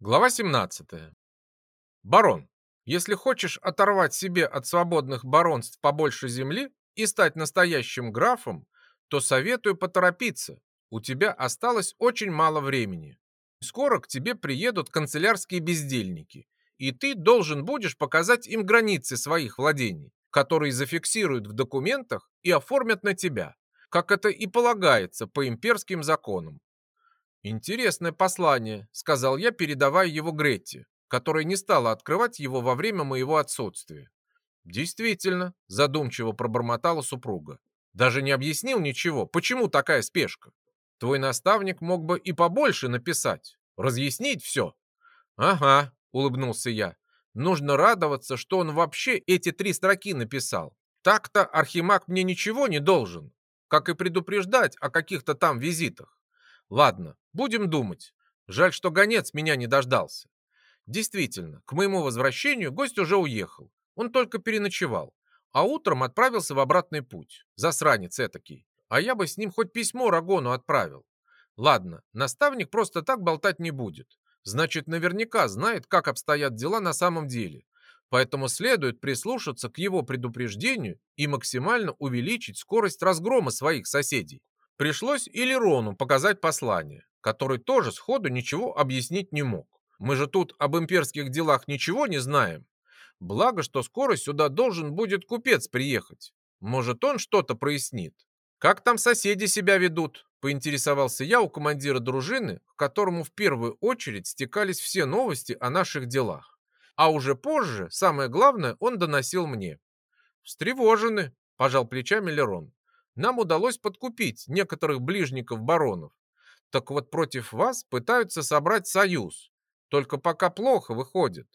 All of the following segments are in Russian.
Глава 17. Барон, если хочешь оторвать себе от свободных баронств побольше земли и стать настоящим графом, то советую поторопиться. У тебя осталось очень мало времени. Скоро к тебе приедут канцелярские бездельники, и ты должен будешь показать им границы своих владений, которые зафиксируют в документах и оформят на тебя, как это и полагается по имперским законам. «Интересное послание», — сказал я, передавая его Гретте, которая не стала открывать его во время моего отсутствия. «Действительно», — задумчиво пробормотала супруга. «Даже не объяснил ничего, почему такая спешка. Твой наставник мог бы и побольше написать, разъяснить все». «Ага», — улыбнулся я. «Нужно радоваться, что он вообще эти три строки написал. Так-то Архимаг мне ничего не должен, как и предупреждать о каких-то там визитах. Ладно, будем думать. Жаль, что гонец меня не дождался. Действительно, к моему возвращению гость уже уехал. Он только переночевал. А утром отправился в обратный путь. Засранец этакий. А я бы с ним хоть письмо Рагону отправил. Ладно, наставник просто так болтать не будет. Значит, наверняка знает, как обстоят дела на самом деле. Поэтому следует прислушаться к его предупреждению и максимально увеличить скорость разгрома своих соседей. Пришлось и Лерону показать послание, который тоже сходу ничего объяснить не мог. Мы же тут об имперских делах ничего не знаем. Благо, что скоро сюда должен будет купец приехать. Может, он что-то прояснит. Как там соседи себя ведут? Поинтересовался я у командира дружины, к которому в первую очередь стекались все новости о наших делах. А уже позже, самое главное, он доносил мне. «Встревожены», – пожал плечами Лерон нам удалось подкупить некоторых ближников баронов. Так вот против вас пытаются собрать союз. Только пока плохо выходит.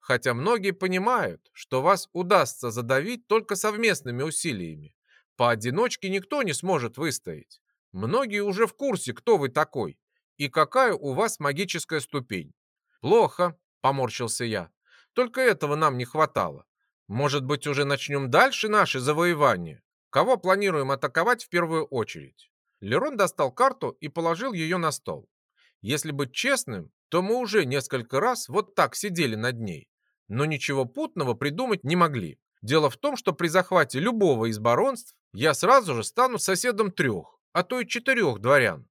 Хотя многие понимают, что вас удастся задавить только совместными усилиями. Поодиночке никто не сможет выстоять. Многие уже в курсе, кто вы такой и какая у вас магическая ступень. Плохо, поморщился я. Только этого нам не хватало. Может быть, уже начнем дальше наши завоевания? Кого планируем атаковать в первую очередь? Лерон достал карту и положил ее на стол. Если быть честным, то мы уже несколько раз вот так сидели над ней, но ничего путного придумать не могли. Дело в том, что при захвате любого из баронств я сразу же стану соседом трех, а то и четырех дворян.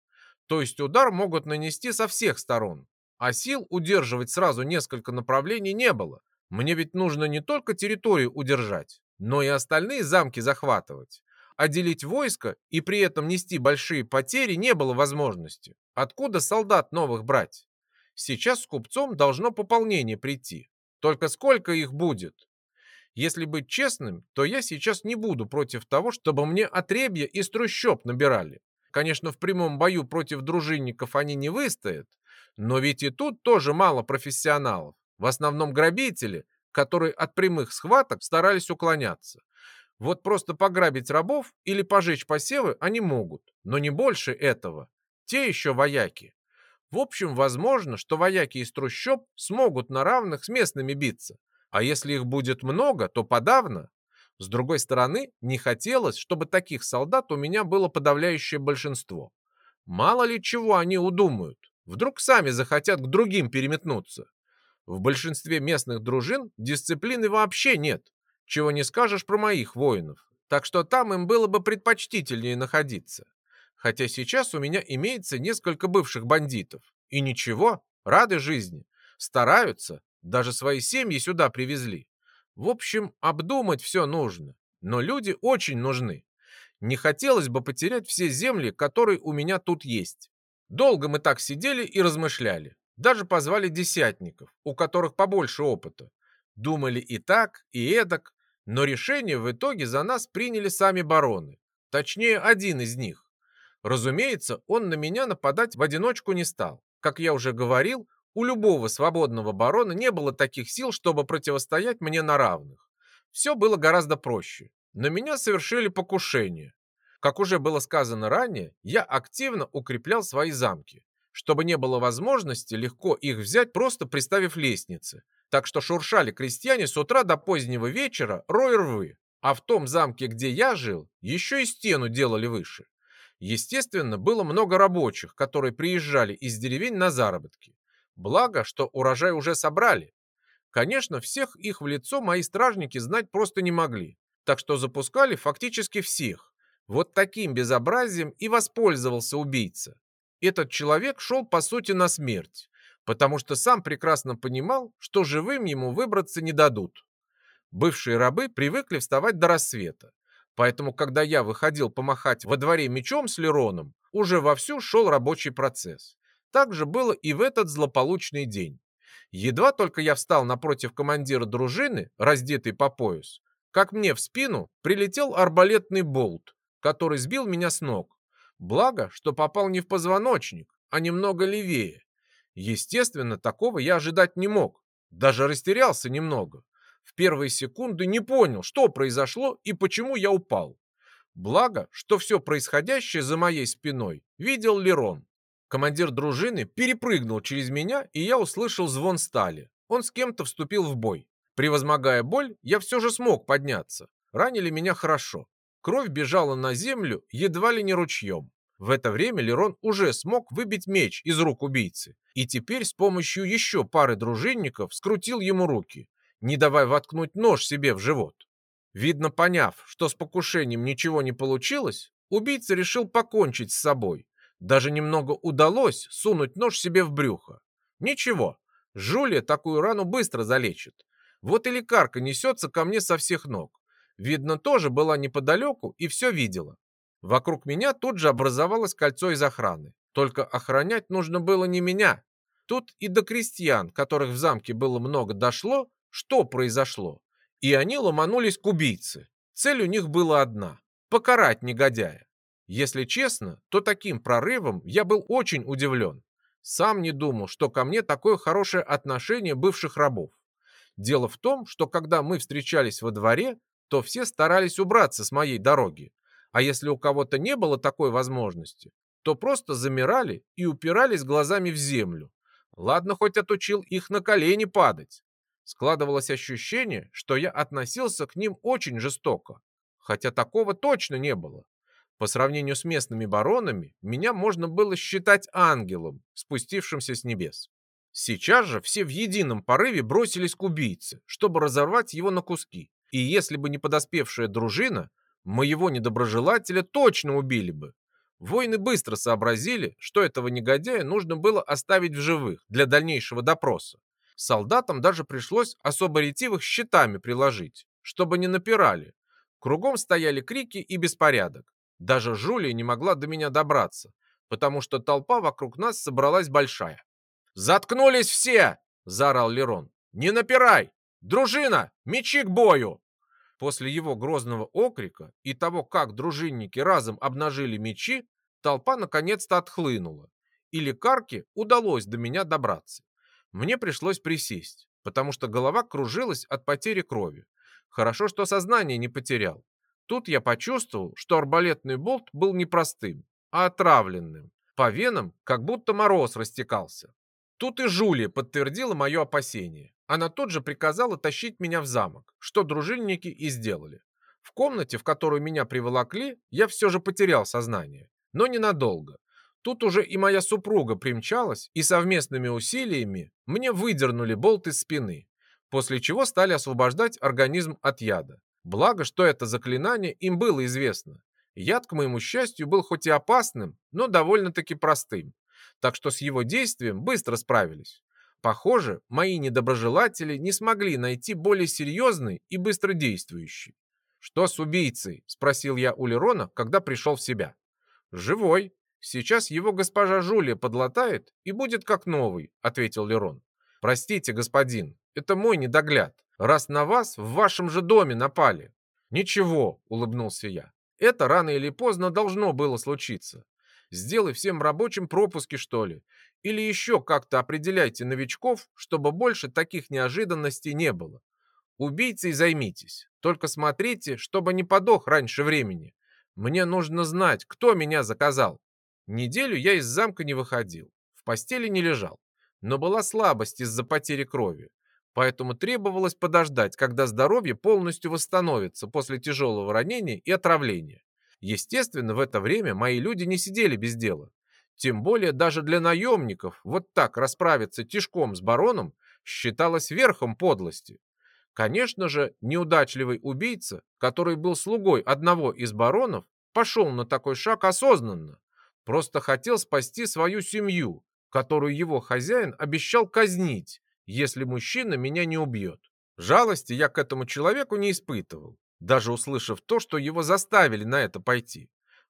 То есть удар могут нанести со всех сторон. А сил удерживать сразу несколько направлений не было. Мне ведь нужно не только территорию удержать, но и остальные замки захватывать. А делить войско и при этом нести большие потери не было возможности. Откуда солдат новых брать? Сейчас с купцом должно пополнение прийти. Только сколько их будет? Если быть честным, то я сейчас не буду против того, чтобы мне отребья из трущоб набирали. Конечно, в прямом бою против дружинников они не выстоят, но ведь и тут тоже мало профессионалов. В основном грабители, которые от прямых схваток старались уклоняться. Вот просто пограбить рабов или пожечь посевы они могут, но не больше этого. Те еще вояки. В общем, возможно, что вояки из трущоб смогут на равных с местными биться. А если их будет много, то подавно. С другой стороны, не хотелось, чтобы таких солдат у меня было подавляющее большинство. Мало ли чего они удумают. Вдруг сами захотят к другим переметнуться. В большинстве местных дружин дисциплины вообще нет, чего не скажешь про моих воинов. Так что там им было бы предпочтительнее находиться. Хотя сейчас у меня имеется несколько бывших бандитов. И ничего, рады жизни. Стараются, даже свои семьи сюда привезли. В общем, обдумать все нужно. Но люди очень нужны. Не хотелось бы потерять все земли, которые у меня тут есть. Долго мы так сидели и размышляли. Даже позвали десятников, у которых побольше опыта. Думали и так, и эдак, но решение в итоге за нас приняли сами бароны. Точнее, один из них. Разумеется, он на меня нападать в одиночку не стал. Как я уже говорил, у любого свободного барона не было таких сил, чтобы противостоять мне на равных. Все было гораздо проще. На меня совершили покушение. Как уже было сказано ранее, я активно укреплял свои замки чтобы не было возможности легко их взять, просто приставив лестницы. Так что шуршали крестьяне с утра до позднего вечера, рой рвы. А в том замке, где я жил, еще и стену делали выше. Естественно, было много рабочих, которые приезжали из деревень на заработки. Благо, что урожай уже собрали. Конечно, всех их в лицо мои стражники знать просто не могли, так что запускали фактически всех. Вот таким безобразием и воспользовался убийца. Этот человек шел, по сути, на смерть, потому что сам прекрасно понимал, что живым ему выбраться не дадут. Бывшие рабы привыкли вставать до рассвета, поэтому, когда я выходил помахать во дворе мечом с Лероном, уже вовсю шел рабочий процесс. Так же было и в этот злополучный день. Едва только я встал напротив командира дружины, раздетый по пояс, как мне в спину прилетел арбалетный болт, который сбил меня с ног. Благо, что попал не в позвоночник, а немного левее. Естественно, такого я ожидать не мог. Даже растерялся немного. В первые секунды не понял, что произошло и почему я упал. Благо, что все происходящее за моей спиной видел Лерон. Командир дружины перепрыгнул через меня, и я услышал звон стали. Он с кем-то вступил в бой. Превозмогая боль, я все же смог подняться. Ранили меня хорошо. Кровь бежала на землю едва ли не ручьем. В это время Лерон уже смог выбить меч из рук убийцы и теперь с помощью еще пары дружинников скрутил ему руки, не давая воткнуть нож себе в живот. Видно, поняв, что с покушением ничего не получилось, убийца решил покончить с собой. Даже немного удалось сунуть нож себе в брюхо. Ничего, Жулия такую рану быстро залечит. Вот и лекарка несется ко мне со всех ног. Видно, тоже была неподалеку и все видела. Вокруг меня тут же образовалось кольцо из охраны. Только охранять нужно было не меня. Тут и до крестьян, которых в замке было много, дошло, что произошло. И они ломанулись к убийце. Цель у них была одна – покарать негодяя. Если честно, то таким прорывом я был очень удивлен. Сам не думал, что ко мне такое хорошее отношение бывших рабов. Дело в том, что когда мы встречались во дворе, то все старались убраться с моей дороги. А если у кого-то не было такой возможности, то просто замирали и упирались глазами в землю. Ладно, хоть отучил их на колени падать. Складывалось ощущение, что я относился к ним очень жестоко. Хотя такого точно не было. По сравнению с местными баронами, меня можно было считать ангелом, спустившимся с небес. Сейчас же все в едином порыве бросились к убийце, чтобы разорвать его на куски. И если бы не подоспевшая дружина, моего недоброжелателя точно убили бы. Воины быстро сообразили, что этого негодяя нужно было оставить в живых для дальнейшего допроса. Солдатам даже пришлось особо ретивых щитами приложить, чтобы не напирали. Кругом стояли крики и беспорядок. Даже Жулия не могла до меня добраться, потому что толпа вокруг нас собралась большая. «Заткнулись все!» – заорал Лерон. «Не напирай! «Дружина! Мечи к бою!» После его грозного окрика и того, как дружинники разом обнажили мечи, толпа наконец-то отхлынула, и лекарке удалось до меня добраться. Мне пришлось присесть, потому что голова кружилась от потери крови. Хорошо, что сознание не потерял. Тут я почувствовал, что арбалетный болт был не простым, а отравленным. По венам как будто мороз растекался. Тут и Жулия подтвердила мое опасение. Она тут же приказала тащить меня в замок, что дружинники и сделали. В комнате, в которую меня приволокли, я все же потерял сознание. Но ненадолго. Тут уже и моя супруга примчалась, и совместными усилиями мне выдернули болт из спины, после чего стали освобождать организм от яда. Благо, что это заклинание им было известно. Яд, к моему счастью, был хоть и опасным, но довольно-таки простым, так что с его действием быстро справились. Похоже, мои недоброжелатели не смогли найти более серьезный и быстродействующий. «Что с убийцей?» – спросил я у Лерона, когда пришел в себя. «Живой. Сейчас его госпожа Жулия подлатает и будет как новый», – ответил Лерон. «Простите, господин, это мой недогляд, раз на вас в вашем же доме напали». «Ничего», – улыбнулся я. «Это рано или поздно должно было случиться. Сделай всем рабочим пропуски, что ли, или еще как-то определяйте новичков, чтобы больше таких неожиданностей не было. Убийцей займитесь. Только смотрите, чтобы не подох раньше времени. Мне нужно знать, кто меня заказал. Неделю я из замка не выходил, в постели не лежал. Но была слабость из-за потери крови. Поэтому требовалось подождать, когда здоровье полностью восстановится после тяжелого ранения и отравления. Естественно, в это время мои люди не сидели без дела. Тем более даже для наемников вот так расправиться тишком с бароном считалось верхом подлости. Конечно же, неудачливый убийца, который был слугой одного из баронов, пошел на такой шаг осознанно. Просто хотел спасти свою семью, которую его хозяин обещал казнить, если мужчина меня не убьет. Жалости я к этому человеку не испытывал, даже услышав то, что его заставили на это пойти.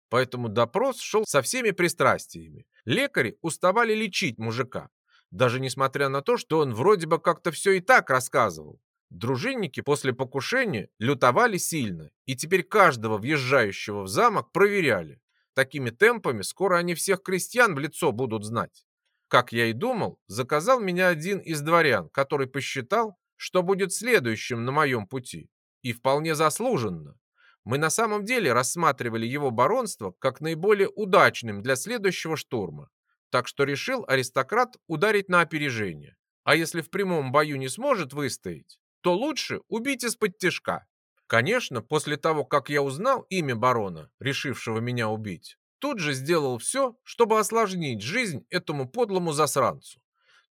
Поэтому допрос шел со всеми пристрастиями. Лекари уставали лечить мужика, даже несмотря на то, что он вроде бы как-то все и так рассказывал. Дружинники после покушения лютовали сильно, и теперь каждого въезжающего в замок проверяли. Такими темпами скоро они всех крестьян в лицо будут знать. Как я и думал, заказал меня один из дворян, который посчитал, что будет следующим на моем пути. И вполне заслуженно. Мы на самом деле рассматривали его баронство как наиболее удачным для следующего штурма. Так что решил аристократ ударить на опережение. А если в прямом бою не сможет выстоять, то лучше убить из-под тяжка. Конечно, после того, как я узнал имя барона, решившего меня убить, тут же сделал все, чтобы осложнить жизнь этому подлому засранцу.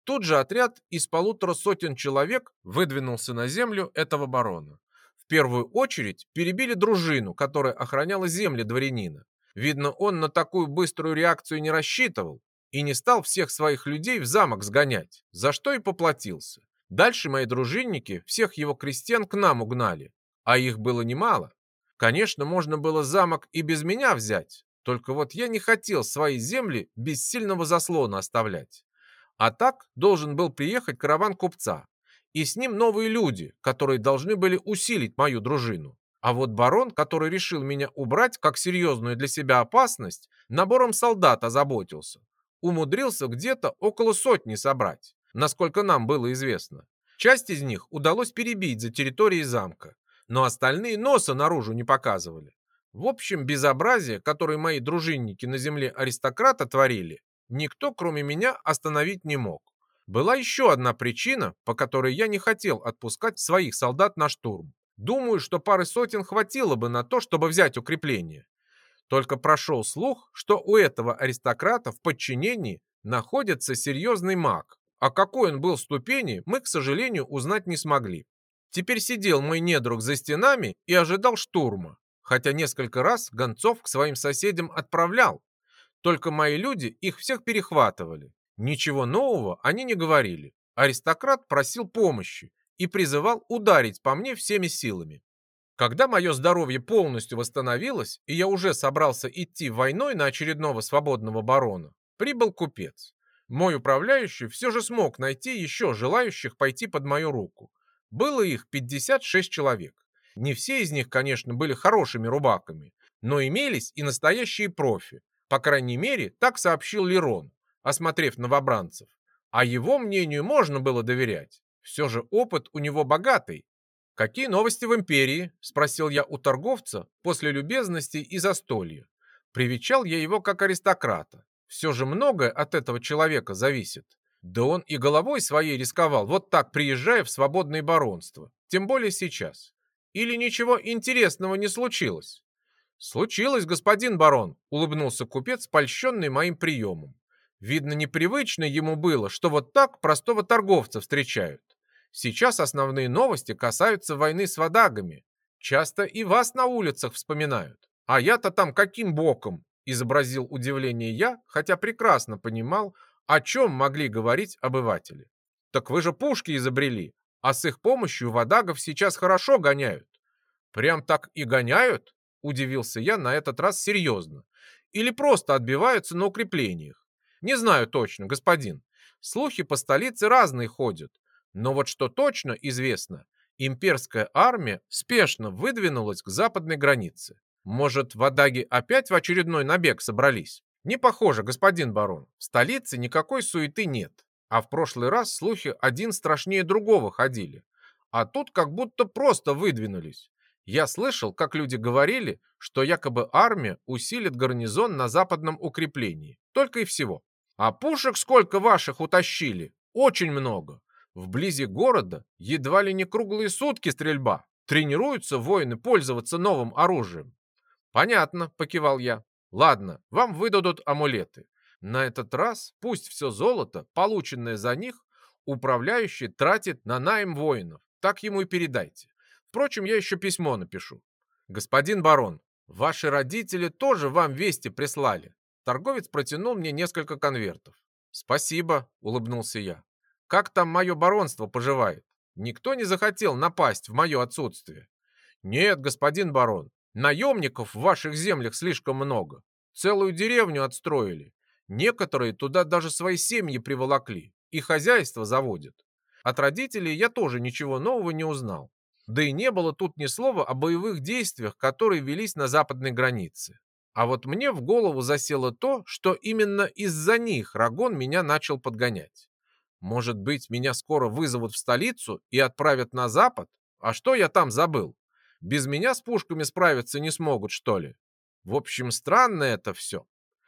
Тут же отряд из полутора сотен человек выдвинулся на землю этого барона. В первую очередь перебили дружину, которая охраняла земли дворянина. Видно, он на такую быструю реакцию не рассчитывал и не стал всех своих людей в замок сгонять, за что и поплатился. Дальше мои дружинники всех его крестьян к нам угнали, а их было немало. Конечно, можно было замок и без меня взять, только вот я не хотел свои земли без сильного заслона оставлять. А так должен был приехать караван купца, и с ним новые люди, которые должны были усилить мою дружину. А вот барон, который решил меня убрать как серьезную для себя опасность, набором солдат озаботился. Умудрился где-то около сотни собрать, насколько нам было известно. Часть из них удалось перебить за территорией замка, но остальные носа наружу не показывали. В общем, безобразие, которое мои дружинники на земле аристократа творили, никто, кроме меня, остановить не мог. Была еще одна причина, по которой я не хотел отпускать своих солдат на штурм. Думаю, что пары сотен хватило бы на то, чтобы взять укрепление. Только прошел слух, что у этого аристократа в подчинении находится серьезный маг. А какой он был ступени, мы, к сожалению, узнать не смогли. Теперь сидел мой недруг за стенами и ожидал штурма хотя несколько раз гонцов к своим соседям отправлял. Только мои люди их всех перехватывали. Ничего нового они не говорили. Аристократ просил помощи и призывал ударить по мне всеми силами. Когда мое здоровье полностью восстановилось, и я уже собрался идти войной на очередного свободного барона, прибыл купец. Мой управляющий все же смог найти еще желающих пойти под мою руку. Было их 56 человек. Не все из них, конечно, были хорошими рубаками, но имелись и настоящие профи. По крайней мере, так сообщил Лерон, осмотрев новобранцев. А его мнению можно было доверять. Все же опыт у него богатый. «Какие новости в империи?» – спросил я у торговца после любезности и застолья. Привечал я его как аристократа. Все же многое от этого человека зависит. Да он и головой своей рисковал, вот так приезжая в свободное баронство. Тем более сейчас. Или ничего интересного не случилось?» «Случилось, господин барон», — улыбнулся купец, польщенный моим приемом. Видно, непривычно ему было, что вот так простого торговца встречают. Сейчас основные новости касаются войны с водагами. Часто и вас на улицах вспоминают. А я-то там каким боком? Изобразил удивление я, хотя прекрасно понимал, о чем могли говорить обыватели. Так вы же пушки изобрели, а с их помощью водагов сейчас хорошо гоняют. Прям так и гоняют? Удивился я на этот раз серьезно. Или просто отбиваются на укреплениях? Не знаю точно, господин. Слухи по столице разные ходят. Но вот что точно известно, имперская армия спешно выдвинулась к западной границе. Может, водаги опять в очередной набег собрались? Не похоже, господин барон. В столице никакой суеты нет. А в прошлый раз слухи один страшнее другого ходили. А тут как будто просто выдвинулись. Я слышал, как люди говорили, что якобы армия усилит гарнизон на западном укреплении. Только и всего. А пушек сколько ваших утащили? Очень много. Вблизи города едва ли не круглые сутки стрельба. Тренируются воины пользоваться новым оружием. Понятно, покивал я. Ладно, вам выдадут амулеты. На этот раз пусть все золото, полученное за них, управляющий тратит на найм воинов. Так ему и передайте. Впрочем, я еще письмо напишу. Господин барон, ваши родители тоже вам вести прислали. Торговец протянул мне несколько конвертов. Спасибо, улыбнулся я. Как там мое баронство поживает? Никто не захотел напасть в мое отсутствие. Нет, господин барон, наемников в ваших землях слишком много. Целую деревню отстроили. Некоторые туда даже свои семьи приволокли и хозяйство заводят. От родителей я тоже ничего нового не узнал. Да и не было тут ни слова о боевых действиях, которые велись на западной границе. А вот мне в голову засело то, что именно из-за них Рагон меня начал подгонять. Может быть, меня скоро вызовут в столицу и отправят на запад? А что я там забыл? Без меня с пушками справиться не смогут, что ли? В общем, странно это все.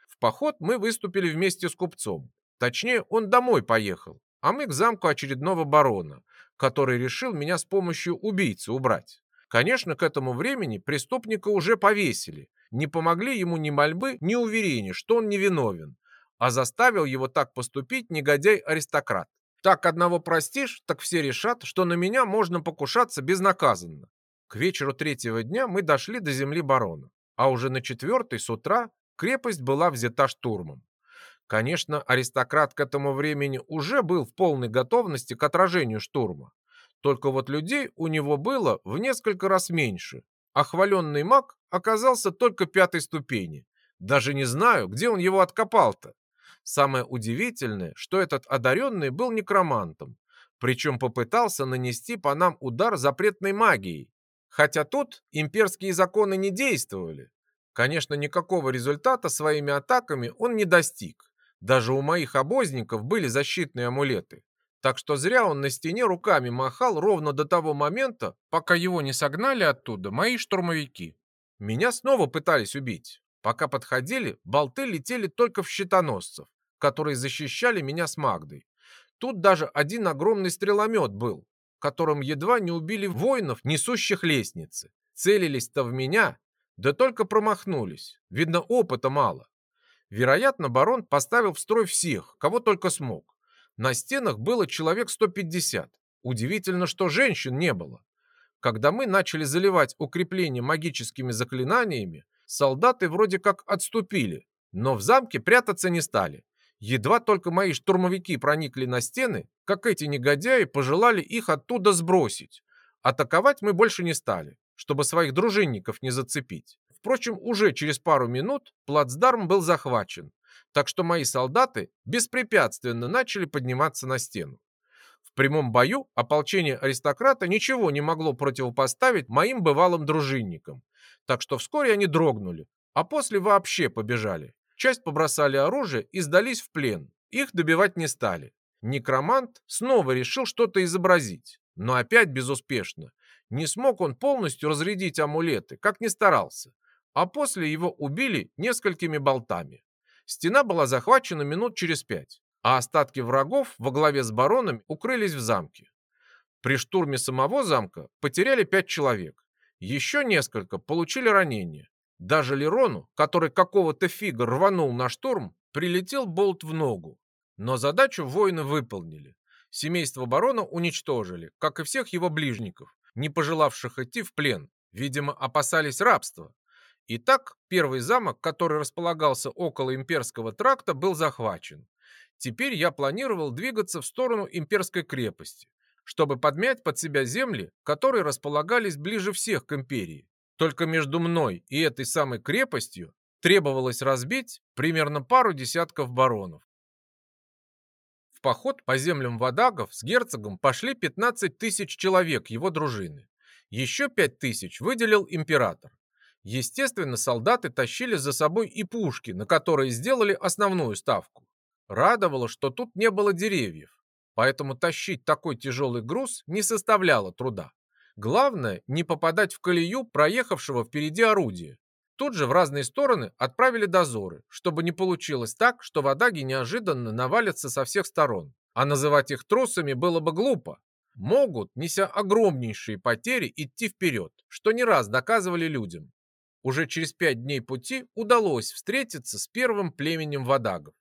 В поход мы выступили вместе с купцом. Точнее, он домой поехал, а мы к замку очередного барона, который решил меня с помощью убийцы убрать. Конечно, к этому времени преступника уже повесили. Не помогли ему ни мольбы, ни уверения, что он невиновен, а заставил его так поступить негодяй-аристократ. Так одного простишь, так все решат, что на меня можно покушаться безнаказанно. К вечеру третьего дня мы дошли до земли барона, а уже на четвертый с утра крепость была взята штурмом. Конечно, аристократ к этому времени уже был в полной готовности к отражению штурма. Только вот людей у него было в несколько раз меньше, а маг оказался только пятой ступени. Даже не знаю, где он его откопал-то. Самое удивительное, что этот одаренный был некромантом, причем попытался нанести по нам удар запретной магией. Хотя тут имперские законы не действовали. Конечно, никакого результата своими атаками он не достиг. Даже у моих обозников были защитные амулеты. Так что зря он на стене руками махал ровно до того момента, пока его не согнали оттуда мои штурмовики. Меня снова пытались убить. Пока подходили, болты летели только в щитоносцев, которые защищали меня с Магдой. Тут даже один огромный стреломет был, которым едва не убили воинов, несущих лестницы. Целились-то в меня, да только промахнулись. Видно, опыта мало. Вероятно, барон поставил в строй всех, кого только смог. На стенах было человек 150. Удивительно, что женщин не было. Когда мы начали заливать укрепление магическими заклинаниями, солдаты вроде как отступили, но в замке прятаться не стали. Едва только мои штурмовики проникли на стены, как эти негодяи пожелали их оттуда сбросить. Атаковать мы больше не стали, чтобы своих дружинников не зацепить. Впрочем, уже через пару минут плацдарм был захвачен, так что мои солдаты беспрепятственно начали подниматься на стену. В прямом бою ополчение аристократа ничего не могло противопоставить моим бывалым дружинникам, так что вскоре они дрогнули, а после вообще побежали. Часть побросали оружие и сдались в плен. Их добивать не стали. Некромант снова решил что-то изобразить, но опять безуспешно. Не смог он полностью разрядить амулеты, как ни старался а после его убили несколькими болтами. Стена была захвачена минут через пять, а остатки врагов во главе с баронами укрылись в замке. При штурме самого замка потеряли пять человек. Еще несколько получили ранения. Даже Лерону, который какого-то фига рванул на штурм, прилетел болт в ногу. Но задачу воины выполнили. Семейство барона уничтожили, как и всех его ближников, не пожелавших идти в плен. Видимо, опасались рабства. Итак, первый замок, который располагался около имперского тракта, был захвачен. Теперь я планировал двигаться в сторону имперской крепости, чтобы подмять под себя земли, которые располагались ближе всех к империи. Только между мной и этой самой крепостью требовалось разбить примерно пару десятков баронов. В поход по землям Вадагов с герцогом пошли 15 тысяч человек его дружины. Еще 5 тысяч выделил император. Естественно, солдаты тащили за собой и пушки, на которые сделали основную ставку. Радовало, что тут не было деревьев, поэтому тащить такой тяжелый груз не составляло труда. Главное, не попадать в колею проехавшего впереди орудия. Тут же в разные стороны отправили дозоры, чтобы не получилось так, что водаги неожиданно навалятся со всех сторон. А называть их трусами было бы глупо. Могут, неся огромнейшие потери, идти вперед, что не раз доказывали людям. Уже через пять дней пути удалось встретиться с первым племенем водагов.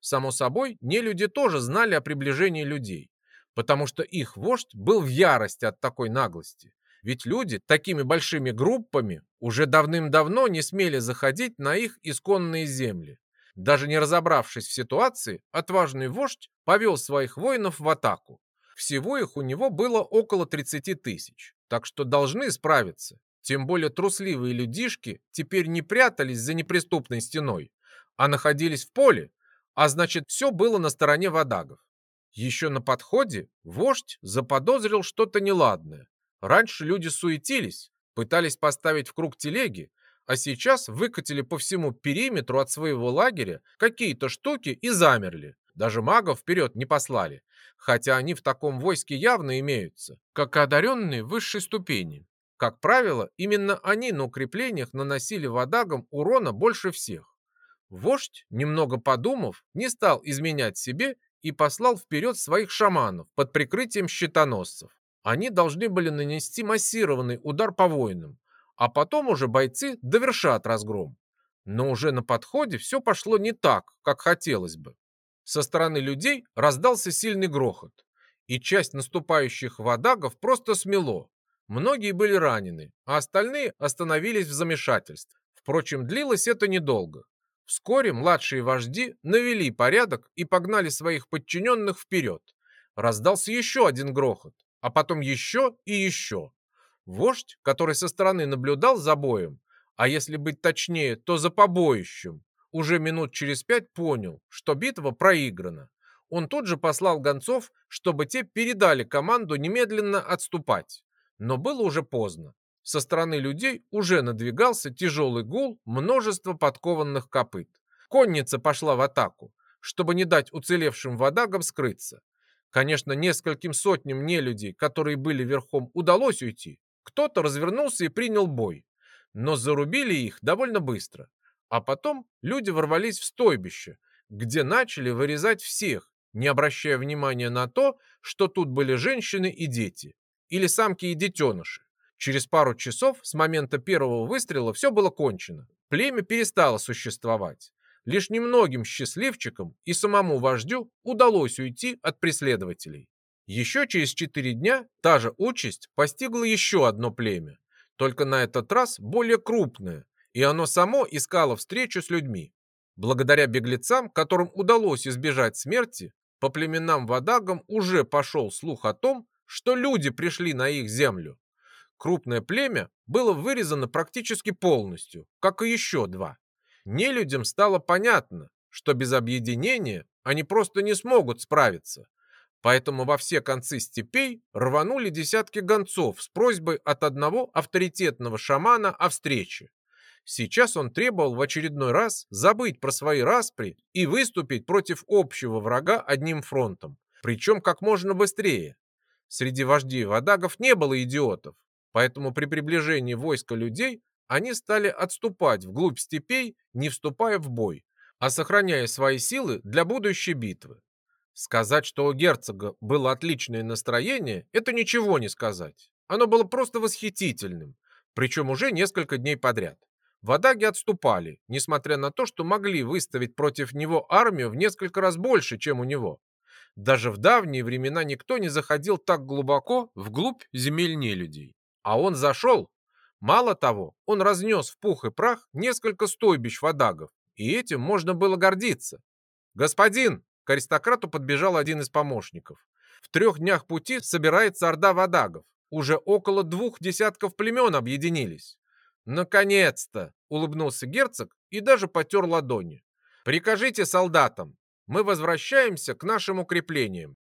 Само собой, не люди тоже знали о приближении людей, потому что их вождь был в ярости от такой наглости. Ведь люди такими большими группами уже давным-давно не смели заходить на их исконные земли. Даже не разобравшись в ситуации, отважный вождь повел своих воинов в атаку. Всего их у него было около 30 тысяч, так что должны справиться. Тем более трусливые людишки теперь не прятались за неприступной стеной, а находились в поле, а значит все было на стороне водагов. Еще на подходе вождь заподозрил что-то неладное. Раньше люди суетились, пытались поставить в круг телеги, а сейчас выкатили по всему периметру от своего лагеря какие-то штуки и замерли. Даже магов вперед не послали, хотя они в таком войске явно имеются, как одаренные высшей ступени. Как правило, именно они на укреплениях наносили водагам урона больше всех. Вождь, немного подумав, не стал изменять себе и послал вперед своих шаманов под прикрытием щитоносцев. Они должны были нанести массированный удар по воинам, а потом уже бойцы довершат разгром. Но уже на подходе все пошло не так, как хотелось бы. Со стороны людей раздался сильный грохот, и часть наступающих водагов просто смело. Многие были ранены, а остальные остановились в замешательстве. Впрочем, длилось это недолго. Вскоре младшие вожди навели порядок и погнали своих подчиненных вперед. Раздался еще один грохот, а потом еще и еще. Вождь, который со стороны наблюдал за боем, а если быть точнее, то за побоищем, уже минут через пять понял, что битва проиграна. Он тут же послал гонцов, чтобы те передали команду немедленно отступать. Но было уже поздно. Со стороны людей уже надвигался тяжелый гул множества подкованных копыт. Конница пошла в атаку, чтобы не дать уцелевшим водагам скрыться. Конечно, нескольким сотням нелюдей, которые были верхом, удалось уйти, кто-то развернулся и принял бой, но зарубили их довольно быстро. А потом люди ворвались в стойбище, где начали вырезать всех, не обращая внимания на то, что тут были женщины и дети, или самки и детеныши. Через пару часов с момента первого выстрела все было кончено. Племя перестало существовать. Лишь немногим счастливчикам и самому вождю удалось уйти от преследователей. Еще через четыре дня та же участь постигла еще одно племя, только на этот раз более крупное, и оно само искало встречу с людьми. Благодаря беглецам, которым удалось избежать смерти, по племенам Вадагам уже пошел слух о том, что люди пришли на их землю. Крупное племя было вырезано практически полностью, как и еще два. Нелюдям стало понятно, что без объединения они просто не смогут справиться. Поэтому во все концы степей рванули десятки гонцов с просьбой от одного авторитетного шамана о встрече. Сейчас он требовал в очередной раз забыть про свои распри и выступить против общего врага одним фронтом, причем как можно быстрее. Среди вождей вадагов не было идиотов, поэтому при приближении войска людей они стали отступать вглубь степей, не вступая в бой, а сохраняя свои силы для будущей битвы. Сказать, что у герцога было отличное настроение, это ничего не сказать. Оно было просто восхитительным, причем уже несколько дней подряд. Водаги отступали, несмотря на то, что могли выставить против него армию в несколько раз больше, чем у него. Даже в давние времена никто не заходил так глубоко вглубь земель нелюдей. А он зашел. Мало того, он разнес в пух и прах несколько стойбищ водагов, и этим можно было гордиться. «Господин!» К аристократу подбежал один из помощников. В трех днях пути собирается орда водагов. Уже около двух десятков племен объединились. «Наконец-то!» — улыбнулся герцог и даже потер ладони. «Прикажите солдатам, мы возвращаемся к нашим укреплениям.